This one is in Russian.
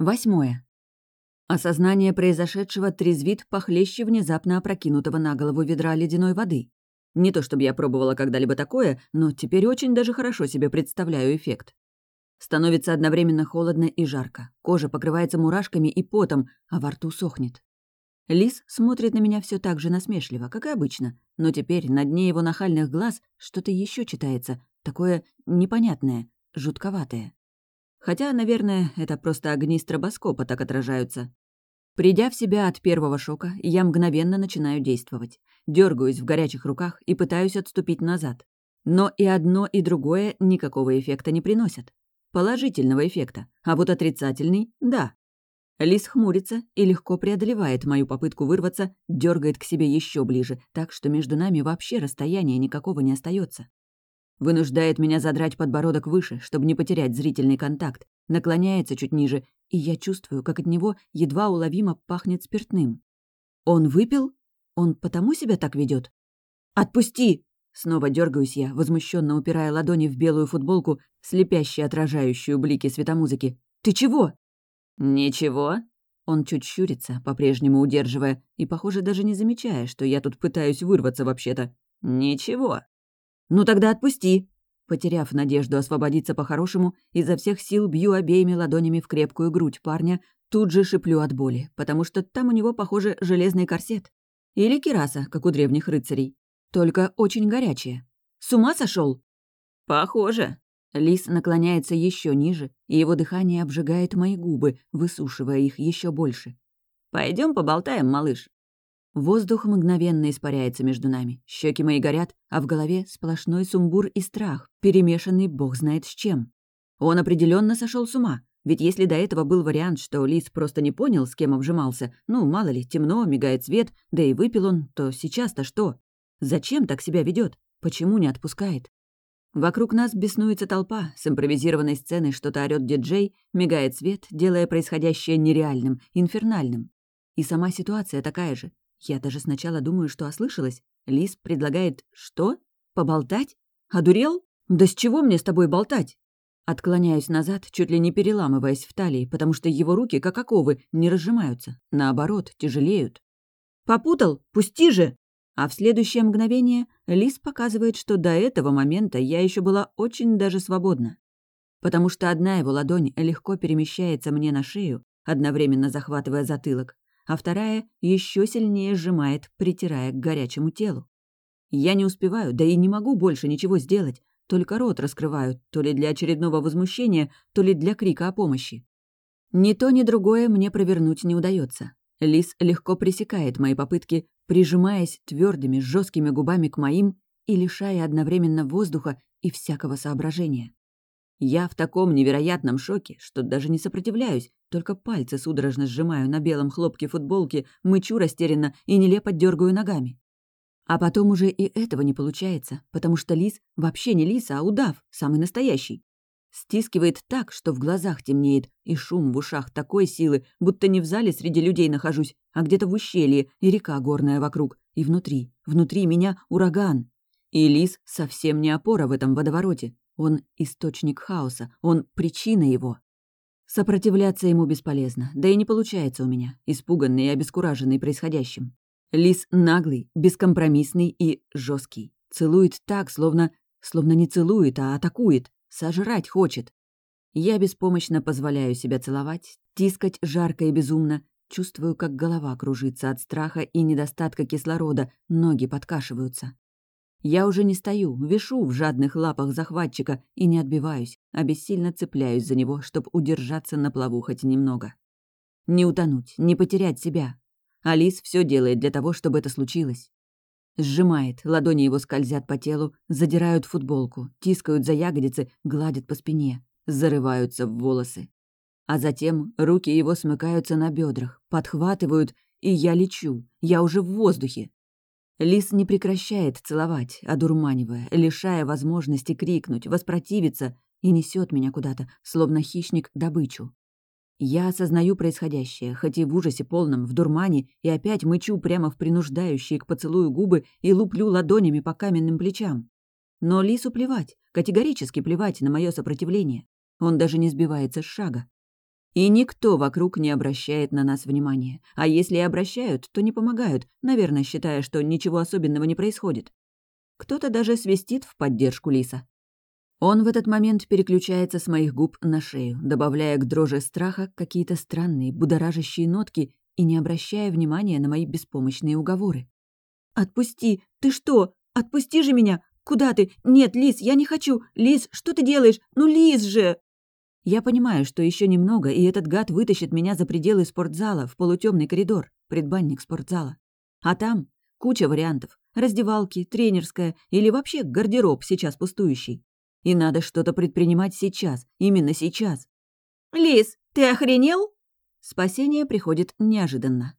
Восьмое. Осознание произошедшего трезвит похлеще внезапно опрокинутого на голову ведра ледяной воды. Не то чтобы я пробовала когда-либо такое, но теперь очень даже хорошо себе представляю эффект. Становится одновременно холодно и жарко. Кожа покрывается мурашками и потом, а во рту сохнет. Лис смотрит на меня все так же насмешливо, как и обычно, но теперь на дне его нахальных глаз что-то еще читается, такое непонятное, жутковатое. Хотя, наверное, это просто огни стробоскопа так отражаются. Придя в себя от первого шока, я мгновенно начинаю действовать. Дергаюсь в горячих руках и пытаюсь отступить назад. Но и одно, и другое никакого эффекта не приносят. Положительного эффекта, а вот отрицательный — да. Лис хмурится и легко преодолевает мою попытку вырваться, дергает к себе еще ближе, так что между нами вообще расстояния никакого не остается. Вынуждает меня задрать подбородок выше, чтобы не потерять зрительный контакт, наклоняется чуть ниже, и я чувствую, как от него едва уловимо пахнет спиртным. Он выпил? Он потому себя так ведет? «Отпусти!» Снова дергаюсь я, возмущенно упирая ладони в белую футболку, слепящую отражающую блики светомузыки. «Ты чего?» «Ничего». Он чуть щурится, по-прежнему удерживая, и, похоже, даже не замечая, что я тут пытаюсь вырваться вообще-то. «Ничего». «Ну тогда отпусти!» Потеряв надежду освободиться по-хорошему, изо всех сил бью обеими ладонями в крепкую грудь парня, тут же шиплю от боли, потому что там у него, похоже, железный корсет. Или кираса, как у древних рыцарей. Только очень горячая. С ума сошел? Похоже. Лис наклоняется еще ниже, и его дыхание обжигает мои губы, высушивая их еще больше. Пойдем поболтаем, малыш. Воздух мгновенно испаряется между нами. Щеки мои горят, а в голове сплошной сумбур и страх, перемешанный бог знает с чем. Он определенно сошел с ума. Ведь если до этого был вариант, что Лис просто не понял, с кем обжимался, ну, мало ли, темно, мигает свет, да и выпил он, то сейчас-то что? Зачем так себя ведет? Почему не отпускает? Вокруг нас беснуется толпа, с импровизированной сцены что-то орёт диджей, мигает свет, делая происходящее нереальным, инфернальным. И сама ситуация такая же. Я даже сначала думаю, что ослышалась. Лис предлагает «что? Поболтать? Одурел? Да с чего мне с тобой болтать?» Отклоняюсь назад, чуть ли не переламываясь в талии, потому что его руки, как оковы, не разжимаются. Наоборот, тяжелеют. «Попутал? Пусти же!» А в следующее мгновение Лис показывает, что до этого момента я еще была очень даже свободна. Потому что одна его ладонь легко перемещается мне на шею, одновременно захватывая затылок, а вторая еще сильнее сжимает, притирая к горячему телу. Я не успеваю, да и не могу больше ничего сделать, только рот раскрываю, то ли для очередного возмущения, то ли для крика о помощи. Ни то, ни другое мне провернуть не удается. Лис легко пресекает мои попытки, прижимаясь твердыми, жесткими губами к моим и лишая одновременно воздуха и всякого соображения. Я в таком невероятном шоке, что даже не сопротивляюсь, только пальцы судорожно сжимаю на белом хлопке футболки, мычу растерянно и нелепо дергаю ногами. А потом уже и этого не получается, потому что лис вообще не лис, а удав, самый настоящий. Стискивает так, что в глазах темнеет, и шум в ушах такой силы, будто не в зале среди людей нахожусь, а где-то в ущелье, и река горная вокруг, и внутри, внутри меня ураган. И лис совсем не опора в этом водовороте, он источник хаоса, он причина его. Сопротивляться ему бесполезно, да и не получается у меня, испуганный и обескураженный происходящим. Лис наглый, бескомпромиссный и жесткий. Целует так, словно... словно не целует, а атакует, сожрать хочет. Я беспомощно позволяю себя целовать, тискать жарко и безумно, чувствую, как голова кружится от страха и недостатка кислорода, ноги подкашиваются. Я уже не стою, вешу в жадных лапах захватчика и не отбиваюсь, а бессильно цепляюсь за него, чтобы удержаться на плаву хоть немного. Не утонуть, не потерять себя. Алис все делает для того, чтобы это случилось. Сжимает, ладони его скользят по телу, задирают футболку, тискают за ягодицы, гладят по спине, зарываются в волосы. А затем руки его смыкаются на бедрах, подхватывают, и я лечу, я уже в воздухе, Лис не прекращает целовать, одурманивая, лишая возможности крикнуть, воспротивиться и несет меня куда-то, словно хищник, добычу. Я осознаю происходящее, хоть и в ужасе полном, в дурмане, и опять мычу прямо в принуждающие к поцелую губы и луплю ладонями по каменным плечам. Но Лису плевать, категорически плевать на мое сопротивление. Он даже не сбивается с шага. И никто вокруг не обращает на нас внимания. А если и обращают, то не помогают, наверное, считая, что ничего особенного не происходит. Кто-то даже свистит в поддержку Лиса. Он в этот момент переключается с моих губ на шею, добавляя к дрожи страха какие-то странные, будоражащие нотки и не обращая внимания на мои беспомощные уговоры. «Отпусти! Ты что? Отпусти же меня! Куда ты? Нет, Лис, я не хочу! Лис, что ты делаешь? Ну, Лис же!» Я понимаю, что еще немного, и этот гад вытащит меня за пределы спортзала в полутемный коридор, предбанник спортзала. А там куча вариантов. Раздевалки, тренерская или вообще гардероб, сейчас пустующий. И надо что-то предпринимать сейчас, именно сейчас. «Лис, ты охренел?» Спасение приходит неожиданно.